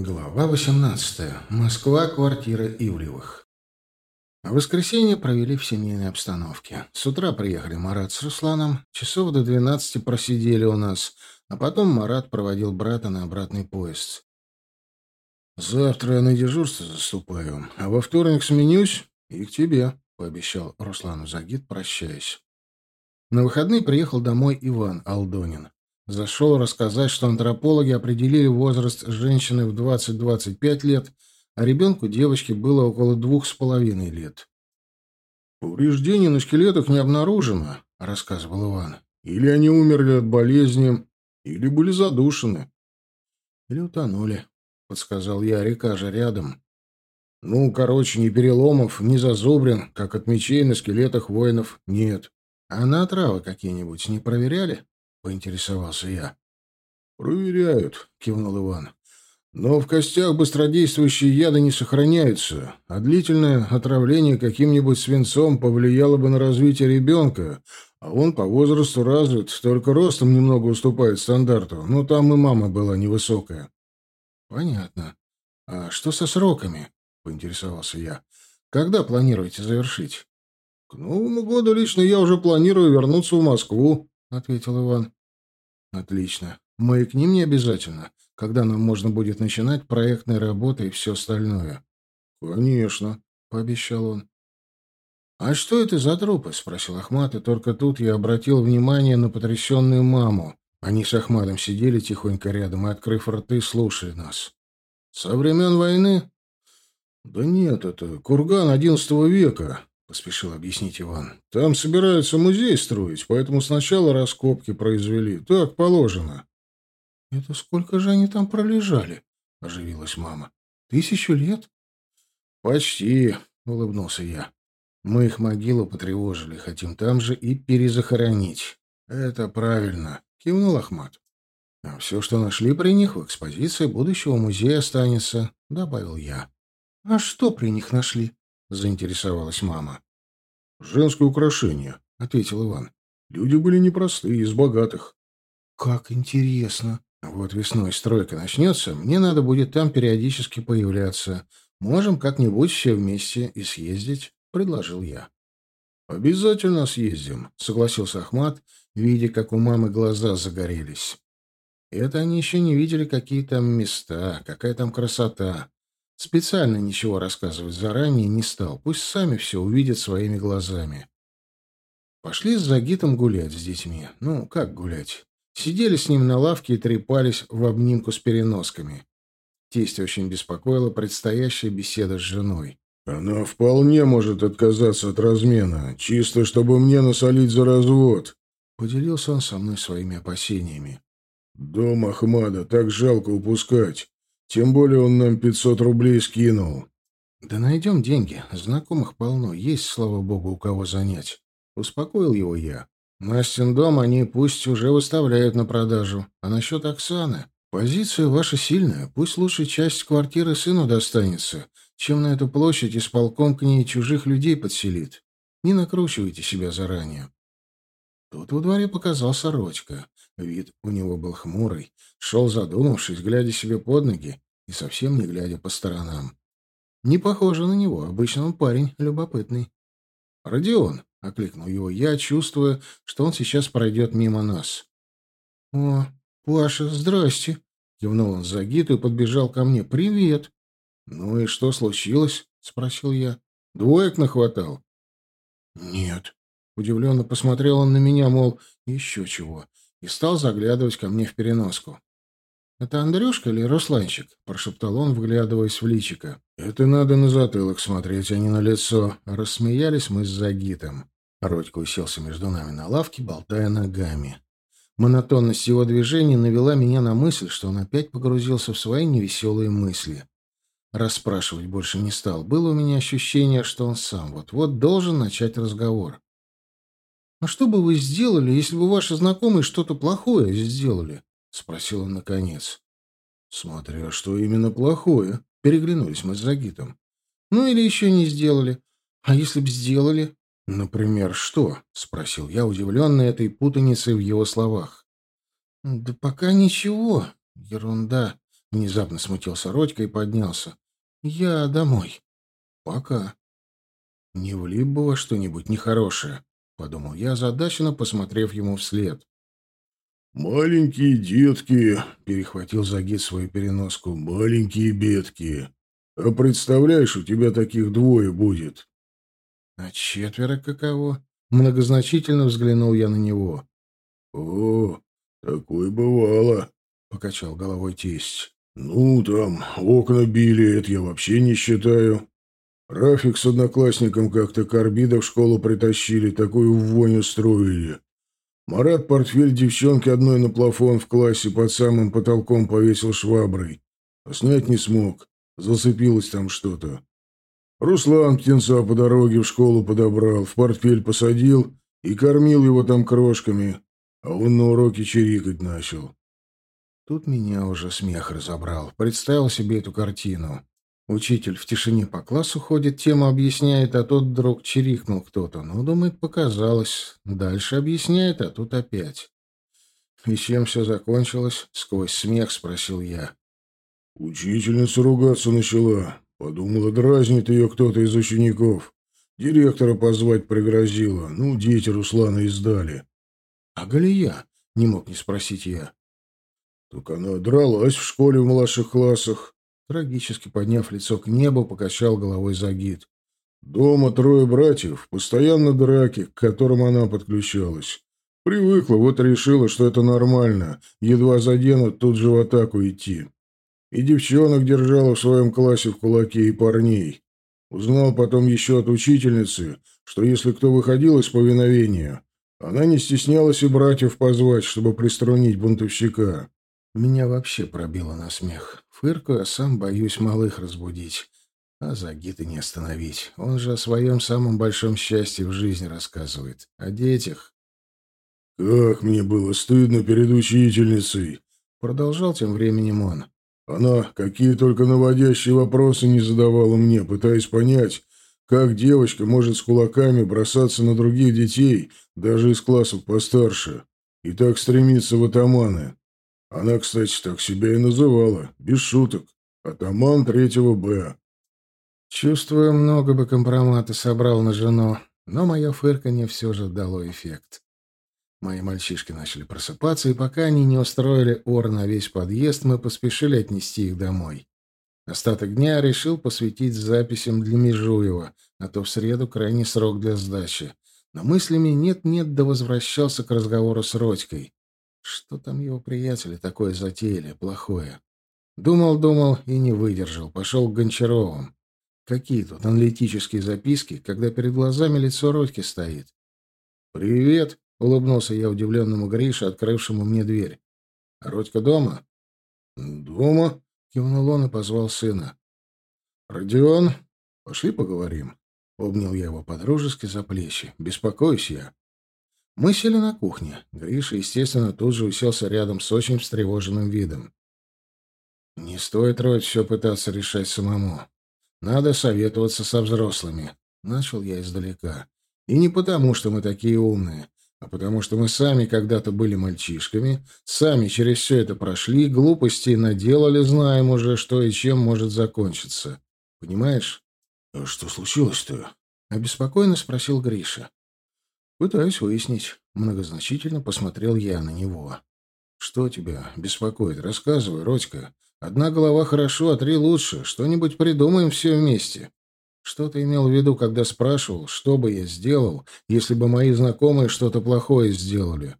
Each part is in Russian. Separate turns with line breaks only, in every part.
Глава 18. Москва. Квартира Ивлевых. Воскресенье провели в семейной обстановке. С утра приехали Марат с Русланом, часов до 12 просидели у нас, а потом Марат проводил брата на обратный поезд. «Завтра я на дежурство заступаю, а во вторник сменюсь и к тебе», — пообещал Руслану Загид, прощаясь. На выходные приехал домой Иван Алдонин. Зашел рассказать, что антропологи определили возраст женщины в 20-25 лет, а ребенку девочки было около двух с половиной лет. «Повреждений на скелетах не обнаружено», — рассказывал Иван. «Или они умерли от болезни, или были задушены». «Или утонули», — подсказал я, река же рядом. «Ну, короче, ни переломов, ни зазубрин, как от мечей на скелетах воинов, нет. А на отравы какие-нибудь не проверяли?» — поинтересовался я. «Проверяют», — кивнул Иван. «Но в костях быстродействующие яды не сохраняются, а длительное отравление каким-нибудь свинцом повлияло бы на развитие ребенка, а он по возрасту развит, только ростом немного уступает стандарту, но там и мама была невысокая». «Понятно. А что со сроками?» — поинтересовался я. «Когда планируете завершить?» «К Новому году лично я уже планирую вернуться в Москву», — ответил Иван. «Отлично. Мы и к ним не обязательно, когда нам можно будет начинать проектные работы и все остальное». «Конечно», — пообещал он. «А что это за трупы?» — спросил Ахмат, и только тут я обратил внимание на потрясенную маму. Они с Ахмадом сидели тихонько рядом и, открыв рты, слушали нас. «Со времен войны?» «Да нет, это курган одиннадцатого века. — поспешил объяснить Иван. «Там собираются музей строить, поэтому сначала раскопки произвели. Так положено». «Это сколько же они там пролежали?» — оживилась мама. «Тысячу лет?» «Почти», — улыбнулся я. «Мы их могилу потревожили, хотим там же и перезахоронить». «Это правильно», — кивнул Ахмат. «А все, что нашли при них, в экспозиции будущего музея останется», — добавил я. «А что при них нашли?» — заинтересовалась мама. «Женское украшение», — ответил Иван. «Люди были непростые, из богатых». «Как интересно. Вот весной стройка начнется, мне надо будет там периодически появляться. Можем как-нибудь все вместе и съездить», — предложил я. «Обязательно съездим», — согласился Ахмат, видя, как у мамы глаза загорелись. Это они еще не видели, какие там места, какая там красота. Специально ничего рассказывать заранее не стал. Пусть сами все увидят своими глазами. Пошли с Загитом гулять с детьми. Ну, как гулять? Сидели с ним на лавке и трепались в обнимку с переносками. Тесть очень беспокоила предстоящая беседа с женой. «Она вполне может отказаться от размена, чисто чтобы мне насолить за развод», — поделился он со мной своими опасениями. «Дом Ахмада так жалко упускать. Тем более он нам пятьсот рублей скинул. Да найдем деньги. Знакомых полно. Есть, слава богу, у кого занять. Успокоил его я. Настин дом они пусть уже выставляют на продажу. А насчет Оксаны? Позиция ваша сильная. Пусть лучше часть квартиры сыну достанется, чем на эту площадь исполком к ней чужих людей подселит. Не накручивайте себя заранее. Тут во дворе показался Родька. Вид у него был хмурый, шел задумавшись, глядя себе под ноги и совсем не глядя по сторонам. Не похоже на него, обычно он парень любопытный. «Родион!» — окликнул его я, чувствуя, что он сейчас пройдет мимо нас. «О, Паша, здрасте!» — кивнул он за Гиту и подбежал ко мне. «Привет!» «Ну и что случилось?» — спросил я. «Двоек нахватал?» «Нет». Удивленно посмотрел он на меня, мол, еще чего и стал заглядывать ко мне в переноску. «Это Андрюшка или Русланчик?» — прошептал он, вглядываясь в личико. «Это надо на затылок смотреть, а не на лицо». Рассмеялись мы с Загитом. Родька уселся между нами на лавке, болтая ногами. Монотонность его движений навела меня на мысль, что он опять погрузился в свои невеселые мысли. Расспрашивать больше не стал. Было у меня ощущение, что он сам вот-вот должен начать разговор. «А что бы вы сделали, если бы ваши знакомые что-то плохое сделали?» — спросил он наконец. «Смотря что именно плохое», — переглянулись мы с Загитом. «Ну или еще не сделали. А если б сделали?» «Например, что?» — спросил я, удивленный этой путаницей в его словах. «Да пока ничего. Ерунда. Внезапно смутился Родька и поднялся. «Я домой. Пока». «Не влип бы во что-нибудь нехорошее», — подумал я, озадаченно посмотрев ему вслед.
«Маленькие детки», — перехватил Загид свою переноску, — «маленькие бедки. А представляешь, у тебя таких двое будет».
«А четверо каково?» — многозначительно взглянул я на него.
«О, такое бывало», — покачал головой тесть. «Ну, там, окна били, это я вообще не считаю. Рафик с одноклассником как-то карбида в школу притащили, такую вонь устроили. Марат портфель девчонки одной на плафон в классе под самым потолком повесил шваброй. А снять не смог. Зацепилось там что-то. Руслан птенца по дороге в школу подобрал, в портфель посадил и кормил его там крошками, а он на уроке чирикать начал.
Тут меня уже смех разобрал. Представил себе эту картину. Учитель в тишине по классу ходит, тему объясняет, а тут вдруг чирикнул кто-то. Ну, думает, показалось. Дальше объясняет, а тут опять. «И чем все закончилось?» — сквозь смех спросил я.
Учительница ругаться начала. Подумала, дразнит ее кто-то из учеников. Директора позвать пригрозила. Ну, дети Руслана издали.
«А Галия?» — не мог не спросить я.
«Так она дралась в школе в младших классах.
Трагически подняв лицо к небу, покачал головой Загид.
«Дома трое братьев, постоянно драки, к которым она подключалась. Привыкла, вот решила, что это нормально, едва заденут, тут же в атаку идти. И девчонок держала в своем классе в кулаке, и парней. Узнал потом еще от учительницы, что если кто выходил из повиновения, она не стеснялась и братьев позвать, чтобы приструнить бунтовщика.
Меня вообще пробило на смех. Фыркаю, а сам боюсь малых разбудить. А Загита не остановить. Он же о своем самом большом счастье в жизни рассказывает. О детях.
«Как мне было стыдно перед учительницей!»
Продолжал тем временем он.
Она какие только наводящие вопросы не задавала мне, пытаясь понять, как девочка может с кулаками бросаться на других детей, даже из классов постарше, и так стремиться в атаманы. Она, кстати, так себя и называла, без шуток. Атаман третьего Б.
Чувствую, много бы компромата собрал на жену, но мое фырканье все же дало эффект. Мои мальчишки начали просыпаться, и пока они не устроили ор на весь подъезд, мы поспешили отнести их домой. Остаток дня решил посвятить записям для Межуева, а то в среду крайний срок для сдачи. Но мыслями нет-нет да возвращался к разговору с Родькой. Что там его приятели такое затеяли, плохое? Думал-думал и не выдержал, пошел к Гончаровым. Какие тут аналитические записки, когда перед глазами лицо Родьки стоит? «Привет!» — улыбнулся я удивленному Грише, открывшему мне дверь. «А Родька дома?»
«Дома?» — кивнул он и позвал сына. «Родион, пошли поговорим». Обнял я его подружески за плечи. «Беспокоюсь я.
Мы сели на кухне. Гриша, естественно, тут же уселся рядом с очень встревоженным видом. «Не стоит, Ройд, все пытаться решать самому. Надо советоваться со взрослыми», — начал я издалека. «И не потому, что мы такие умные, а потому что мы сами когда-то были мальчишками, сами через все это прошли, глупостей наделали, знаем уже, что и чем может закончиться. Понимаешь?»
«А что случилось-то?»
— обеспокоенно спросил Гриша. Пытаюсь выяснить. Многозначительно посмотрел я на него. Что тебя беспокоит? Рассказывай, Родька. Одна голова хорошо, а три лучше. Что-нибудь придумаем все вместе. Что ты имел в виду, когда спрашивал, что бы я сделал, если бы мои знакомые что-то плохое сделали?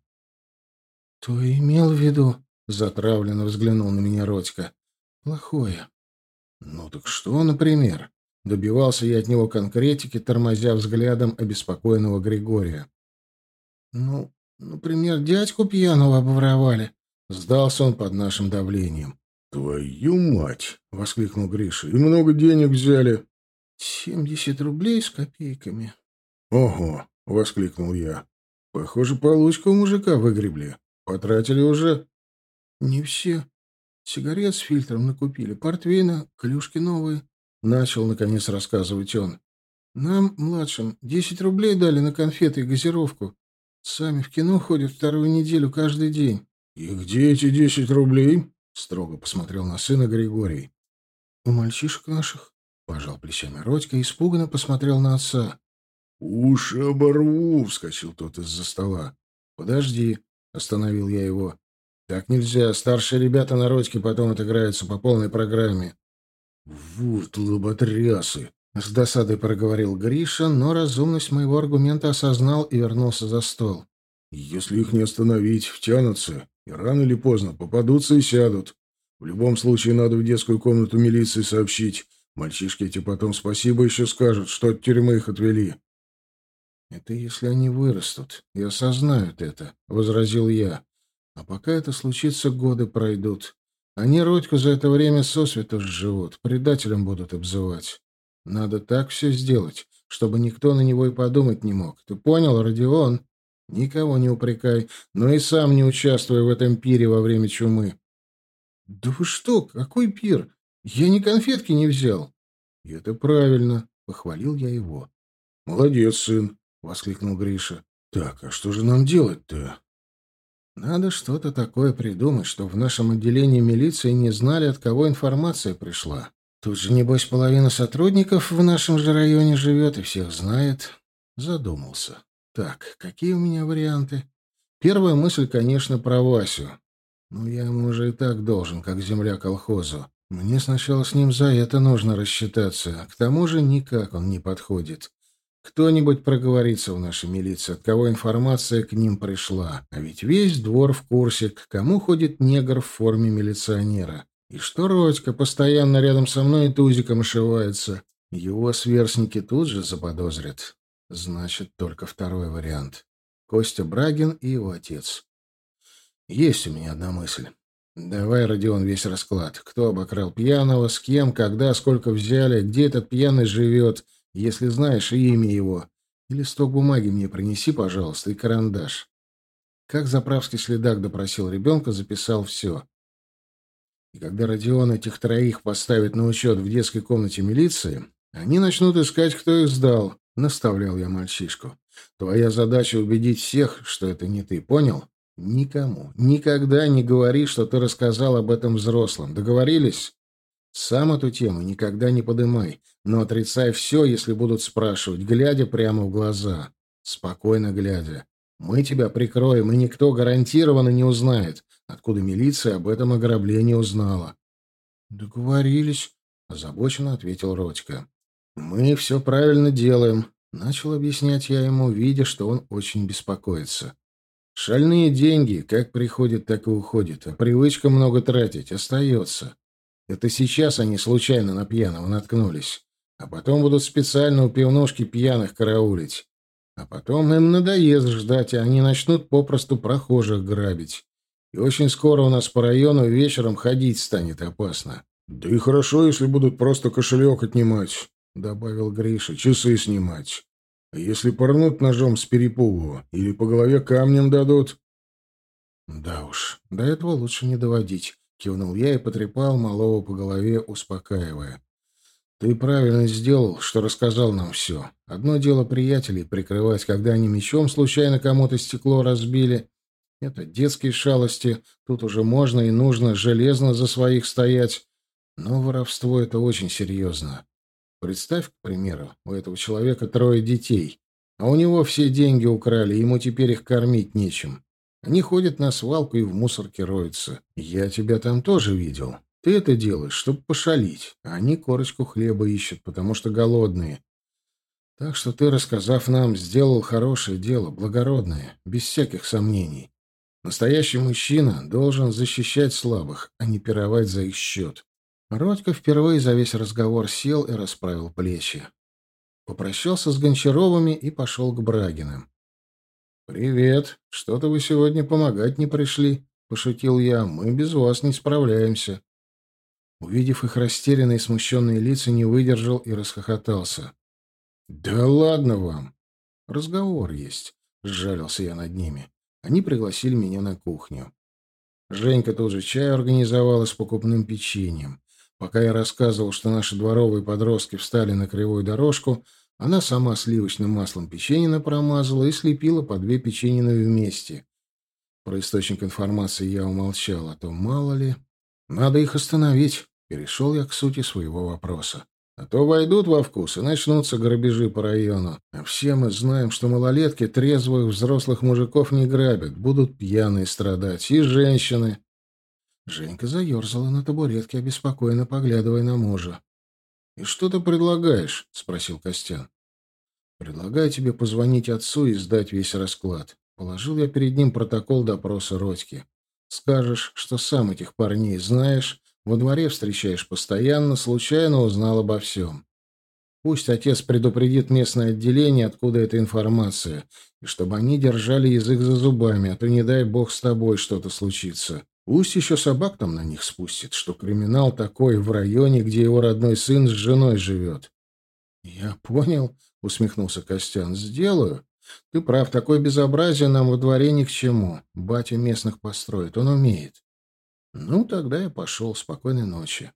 — То имел в виду? — затравленно взглянул на меня Родька. — Плохое. — Ну так что, например? Добивался я от него конкретики, тормозя взглядом обеспокоенного Григория. «Ну, например, дядьку пьяного обворовали». Сдался он под нашим давлением.
«Твою мать!» — воскликнул Гриша. «И много денег взяли?»
«Семьдесят рублей с копейками».
«Ого!» — воскликнул я. «Похоже, получку у мужика выгребли. Потратили уже?»
«Не все. Сигарет с фильтром накупили, портвейна, клюшки новые. Начал, наконец, рассказывать он. Нам, младшим, десять рублей дали на конфеты и газировку. Сами в кино ходят вторую неделю каждый день.
— И где эти десять рублей?
— строго посмотрел на сына Григорий. «У мальчишек наших?» — пожал плечами Родька и испуганно посмотрел на отца.
«Уши оборву!» — вскочил тот из-за стола.
«Подожди!» — остановил я его. «Так нельзя. Старшие ребята на Родьке потом отыграются по полной программе».
«Вот лоботрясы!»
— с досадой проговорил Гриша, но разумность моего аргумента осознал и вернулся за стол.
«Если их не остановить, втянутся, и рано или поздно попадутся и сядут. В любом случае надо в детскую комнату милиции сообщить. Мальчишки эти потом спасибо еще скажут, что от тюрьмы их отвели».
«Это если они вырастут и осознают это», — возразил я. «А пока это случится, годы пройдут. Они Родьку за это время сосвету живут, предателем будут обзывать. Надо так все сделать, чтобы никто на него и подумать не мог. Ты понял, Родион? Никого не упрекай, но и сам не участвуй в этом пире во время чумы». «Да вы что? Какой пир? Я ни конфетки не взял».
«И это правильно», — похвалил я его. «Молодец, сын», — воскликнул Гриша. «Так, а что же нам делать-то?»
«Надо что-то такое придумать, чтобы в нашем отделении милиции не знали, от кого информация пришла. Тут же, небось, половина сотрудников в нашем же районе живет и всех знает». Задумался. «Так, какие у меня варианты?» Первая мысль, конечно, про Васю. Ну, я ему уже и так должен, как земля колхозу. Мне сначала с ним за это нужно рассчитаться. К тому же никак он не подходит. Кто-нибудь проговорится в нашей милиции, от кого информация к ним пришла. А ведь весь двор в курсе, к кому ходит негр в форме милиционера. И что Родька постоянно рядом со мной и тузиком ошивается. Его сверстники тут же заподозрят. Значит, только второй вариант. Костя Брагин и его отец. Есть у меня одна мысль. Давай, Родион, весь расклад. Кто обокрал пьяного, с кем, когда, сколько взяли, где этот пьяный живет — если знаешь имя его. И листок бумаги мне принеси, пожалуйста, и карандаш. Как заправский следак допросил ребенка, записал все. И когда Родион этих троих поставит на учет в детской комнате милиции, они начнут искать, кто их сдал, — наставлял я мальчишку. Твоя задача убедить всех, что это не ты, понял? Никому, никогда не говори, что ты рассказал об этом взрослым. Договорились? Сам эту тему никогда не подымай, но отрицай все, если будут спрашивать, глядя прямо в глаза. Спокойно глядя. Мы тебя прикроем, и никто гарантированно не узнает, откуда милиция об этом ограблении узнала. Договорились, озабоченно ответил Родька. Мы все правильно делаем, начал объяснять я ему, видя, что он очень беспокоится. Шальные деньги как приходят, так и уходят, а привычка много тратить остается. Это сейчас они случайно на пьяного наткнулись. А потом будут специально у пивнушки пьяных караулить. А потом им надоест ждать, и они начнут попросту прохожих грабить. И очень скоро у нас по району вечером ходить станет опасно.
— Да и хорошо, если будут просто кошелек отнимать, — добавил Гриша, — часы снимать. А если порнут ножом с перепугу или по голове камнем дадут?
— Да уж, до этого лучше не доводить. Кивнул я и потрепал малого по голове, успокаивая. «Ты правильно сделал, что рассказал нам все. Одно дело приятелей прикрывать, когда они мечом случайно кому-то стекло разбили. Это детские шалости, тут уже можно и нужно железно за своих стоять. Но воровство — это очень серьезно. Представь, к примеру, у этого человека трое детей, а у него все деньги украли, ему теперь их кормить нечем. Они ходят на свалку и в мусорке роются. Я тебя там тоже видел. Ты это делаешь, чтобы пошалить, они корочку хлеба ищут, потому что голодные. Так что ты, рассказав нам, сделал хорошее дело, благородное, без всяких сомнений. Настоящий мужчина должен защищать слабых, а не пировать за их счет. Родька впервые за весь разговор сел и расправил плечи. Попрощался с Гончаровыми и пошел к Брагиным. «Привет. Что-то вы сегодня помогать не пришли», — пошутил я. «Мы без вас не справляемся». Увидев их растерянные и смущенные лица, не выдержал и расхохотался. «Да ладно вам! Разговор есть», — сжалился я над ними. Они пригласили меня на кухню. Женька тут же чай организовала с покупным печеньем. Пока я рассказывал, что наши дворовые подростки встали на кривую дорожку, она сама сливочным маслом печенье промазала и слепила по две печеньины вместе. Про источник информации я умолчал, а то мало ли... Надо их остановить. Перешел я к сути своего вопроса. А то войдут во вкус и начнутся грабежи по району. А все мы знаем, что малолетки трезвых взрослых мужиков не грабят, будут пьяные страдать, и женщины. Женька заерзала на табуретке, обеспокоенно поглядывая на мужа. «И что ты предлагаешь?» — спросил Костян. «Предлагаю тебе позвонить отцу и сдать весь расклад. Положил я перед ним протокол допроса Родьки. Скажешь, что сам этих парней знаешь, во дворе встречаешь постоянно, случайно узнал обо всем. Пусть отец предупредит местное отделение, откуда эта информация, и чтобы они держали язык за зубами, а то, не дай бог, с тобой что-то случится. Пусть еще собак там на них спустит, что криминал такой в районе, где его родной сын с женой живет. — Я понял, — усмехнулся Костян. — Сделаю. Ты прав, такое безобразие нам во дворе ни к чему. Батя местных построит, он умеет. Ну, тогда я пошел. Спокойной ночи.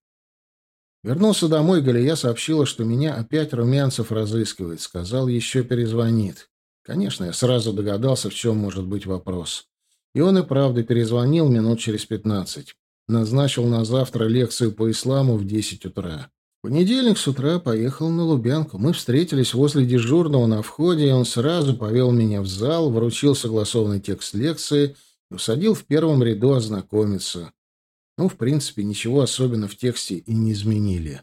Вернулся домой, Галия сообщила, что меня опять Румянцев разыскивает. Сказал, еще перезвонит. Конечно, я сразу догадался, в чем может быть вопрос. И он и правда перезвонил минут через пятнадцать. Назначил на завтра лекцию по исламу в десять утра. В понедельник с утра поехал на Лубянку. Мы встретились возле дежурного на входе, и он сразу повел меня в зал, вручил согласованный текст лекции и усадил в первом ряду ознакомиться. Ну, в принципе, ничего особенно в тексте и не изменили.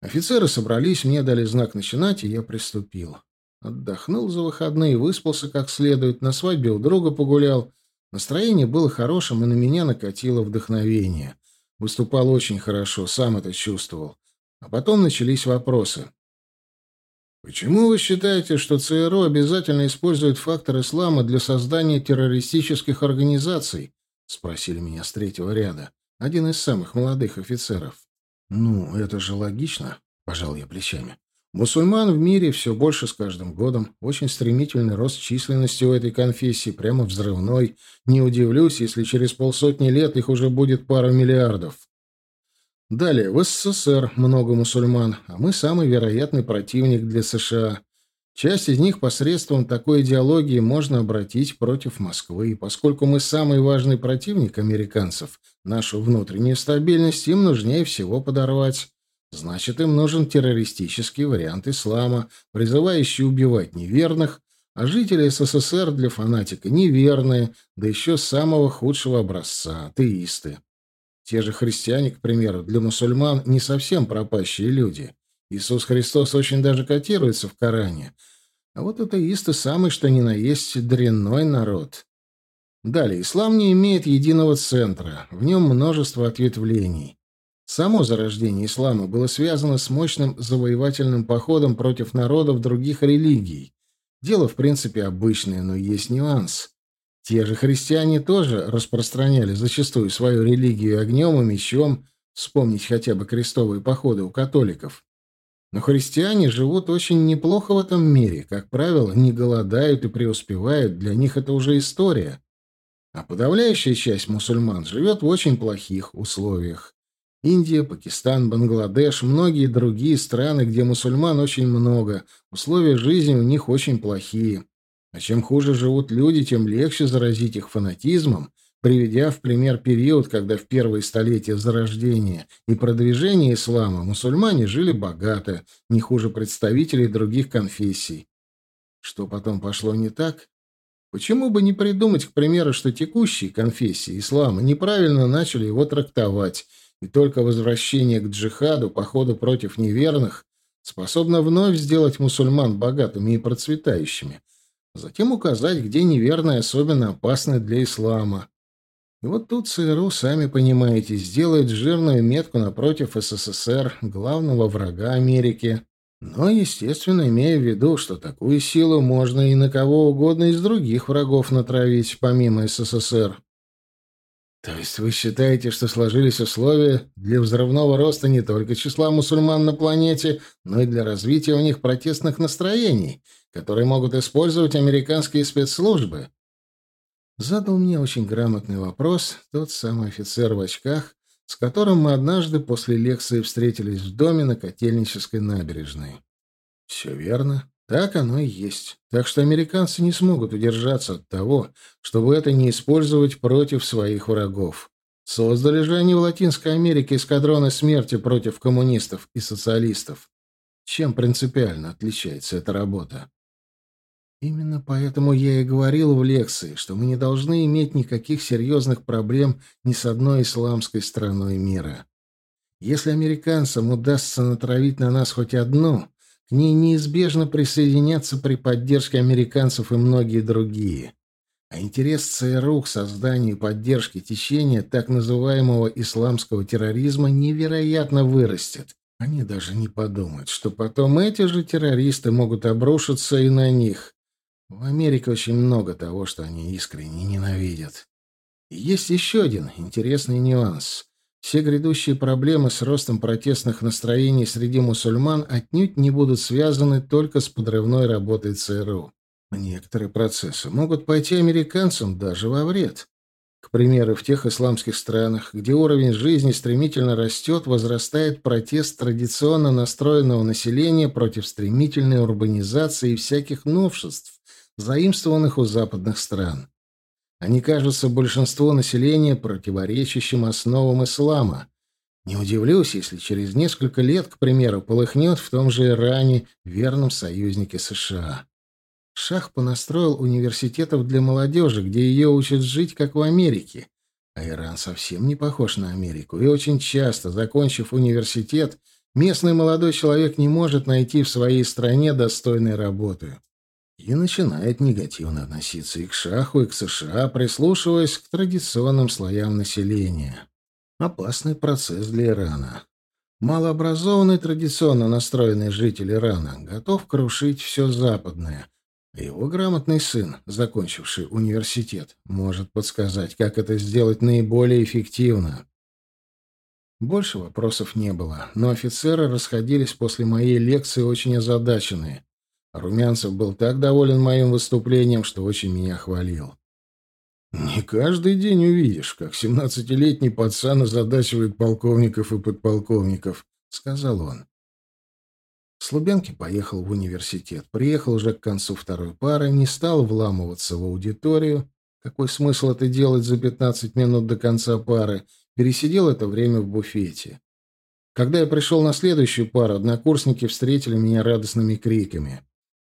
Офицеры собрались, мне дали знак начинать, и я приступил. Отдохнул за выходные, выспался как следует, на свадьбе у друга погулял. Настроение было хорошим, и на меня накатило вдохновение. Выступал очень хорошо, сам это чувствовал. А потом начались вопросы. Почему вы считаете, что ЦРУ обязательно использует фактор ислама для создания террористических организаций? Спросили меня с третьего ряда. Один из самых молодых офицеров. Ну, это же логично, пожал я плечами. Мусульман в мире все больше с каждым годом. Очень стремительный рост численности у этой конфессии, прямо взрывной. Не удивлюсь, если через полсотни лет их уже будет пара миллиардов. Далее, в СССР много мусульман, а мы самый вероятный противник для США. Часть из них посредством такой идеологии можно обратить против Москвы, и поскольку мы самый важный противник американцев, нашу внутреннюю стабильность им нужнее всего подорвать. Значит, им нужен террористический вариант ислама, призывающий убивать неверных, а жители СССР для фанатика неверные, да еще самого худшего образца — атеисты. Те же христиане, к примеру, для мусульман не совсем пропащие люди. Иисус Христос очень даже котируется в Коране. А вот атеисты самый что ни на есть дрянной народ. Далее, ислам не имеет единого центра, в нем множество ответвлений. Само зарождение ислама было связано с мощным завоевательным походом против народов других религий. Дело, в принципе, обычное, но есть нюанс. Те же христиане тоже распространяли зачастую свою религию огнем и мечом, вспомнить хотя бы крестовые походы у католиков. Но христиане живут очень неплохо в этом мире, как правило, не голодают и преуспевают, для них это уже история. А подавляющая часть мусульман живет в очень плохих условиях. Индия, Пакистан, Бангладеш, многие другие страны, где мусульман очень много, условия жизни у них очень плохие. А чем хуже живут люди, тем легче заразить их фанатизмом, приведя в пример период, когда в первые столетия зарождения и продвижения ислама мусульмане жили богато, не хуже представителей других конфессий. Что потом пошло не так? Почему бы не придумать, к примеру, что текущие конфессии ислама неправильно начали его трактовать, и только возвращение к джихаду, походу против неверных, способно вновь сделать мусульман богатыми и процветающими, затем указать, где неверные особенно опасны для ислама. И вот тут ЦРУ, сами понимаете, сделает жирную метку напротив СССР, главного врага Америки, но, естественно, имея в виду, что такую силу можно и на кого угодно из других врагов натравить, помимо СССР. То есть вы считаете, что сложились условия для взрывного роста не только числа мусульман на планете, но и для развития у них протестных настроений, которые могут использовать американские спецслужбы? Задал мне очень грамотный вопрос тот самый офицер в очках, с которым мы однажды после лекции встретились в доме на Котельнической набережной. Все верно. Так оно и есть. Так что американцы не смогут удержаться от того, чтобы это не использовать против своих врагов. Создали же они в Латинской Америке эскадроны смерти против коммунистов и социалистов. Чем принципиально отличается эта работа? Именно поэтому я и говорил в лекции, что мы не должны иметь никаких серьезных проблем ни с одной исламской страной мира. Если американцам удастся натравить на нас хоть одну, к ней неизбежно присоединятся при поддержке американцев и многие другие. А интерес ЦРУ к созданию и поддержке течения так называемого исламского терроризма невероятно вырастет. Они даже не подумают, что потом эти же террористы могут обрушиться и на них. В Америке очень много того, что они искренне ненавидят. И есть еще один интересный нюанс. Все грядущие проблемы с ростом протестных настроений среди мусульман отнюдь не будут связаны только с подрывной работой ЦРУ. Некоторые процессы могут пойти американцам даже во вред. К примеру, в тех исламских странах, где уровень жизни стремительно растет, возрастает протест традиционно настроенного населения против стремительной урбанизации и всяких новшеств, заимствованных у западных стран. Они кажутся большинству населения противоречащим основам ислама. Не удивлюсь, если через несколько лет, к примеру, полыхнет в том же Иране, верном союзнике США. Шах понастроил университетов для молодежи, где ее учат жить, как в Америке. А Иран совсем не похож на Америку, и очень часто, закончив университет, местный молодой человек не может найти в своей стране достойной работы и начинает негативно относиться и к шаху, и к США, прислушиваясь к традиционным слоям населения. Опасный процесс для Ирана. Малообразованный, традиционно настроенный житель Ирана готов крушить все западное. Его грамотный сын, закончивший университет, может подсказать, как это сделать наиболее эффективно. Больше вопросов не было, но офицеры расходились после моей лекции очень озадаченные. Румянцев был так доволен моим выступлением, что очень меня хвалил. «Не каждый день увидишь, как семнадцатилетний пацан озадачивает полковников и подполковников», — сказал он. Слубенки поехал в университет. Приехал уже к концу второй пары, не стал вламываться в аудиторию. Какой смысл это делать за пятнадцать минут до конца пары? Пересидел это время в буфете. Когда я пришел на следующую пару, однокурсники встретили меня радостными криками.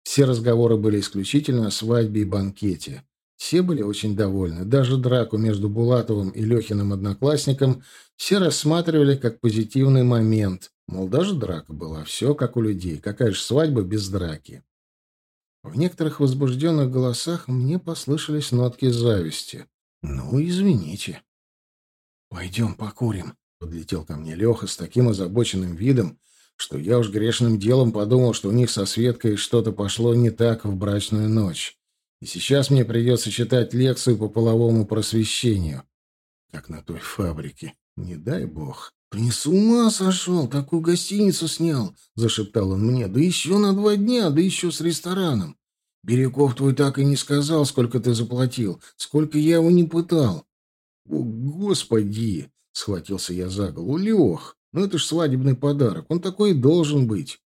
Все разговоры были исключительно о свадьбе и банкете. Все были очень довольны. Даже драку между Булатовым и Лехиным одноклассником все рассматривали как позитивный момент. Мол, даже драка была. Все как у людей. Какая же свадьба без драки? В некоторых возбужденных голосах мне послышались нотки зависти. «Ну, извините». «Пойдем покурим», — подлетел ко мне Леха с таким озабоченным видом, что я уж грешным делом подумал, что у них со Светкой что-то пошло не так в брачную ночь. И сейчас мне придется читать лекцию по половому просвещению. Как на той фабрике. Не дай бог. «Ты с ума сошел? Такую гостиницу снял!» — зашептал он мне. «Да еще на два дня, да еще с рестораном. Берегов твой так и не сказал, сколько ты заплатил, сколько я его не пытал». «О, Господи!» — схватился я за голову. «Лех, ну, это ж свадебный подарок. Он такой и должен быть.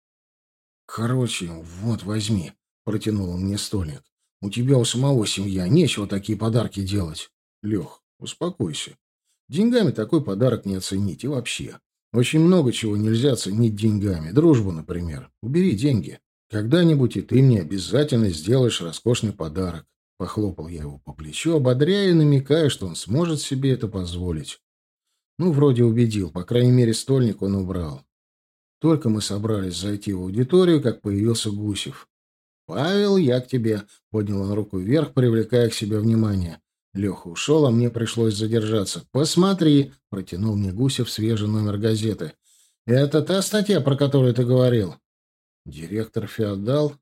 Короче, вот, возьми. Протянул он мне столик. У тебя у самого семья. Нечего такие подарки делать. Лех, успокойся. Деньгами такой подарок не оценить. И вообще. Очень много чего нельзя оценить деньгами. Дружбу, например. Убери деньги. Когда-нибудь и ты мне обязательно сделаешь роскошный подарок. Похлопал я его по плечу, ободряя и намекая, что он сможет себе это позволить. Ну, вроде убедил, по крайней мере, стольник он убрал. Только мы собрались зайти в аудиторию, как появился Гусев. «Павел, я к тебе», — поднял он руку вверх, привлекая к себе внимание. Леха ушел, а мне пришлось задержаться. «Посмотри», — протянул мне Гусев свежий номер газеты. «Это та статья, про которую ты говорил?» Директор феодал.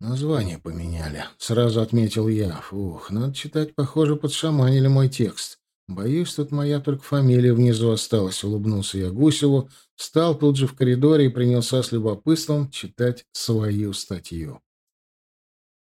Название поменяли. Сразу отметил я. Фух, надо читать, похоже, подшаманили мой текст. «Боюсь, тут моя только фамилия внизу осталась», — улыбнулся я Гусеву, встал тут же в коридоре и принялся с любопытством читать свою статью.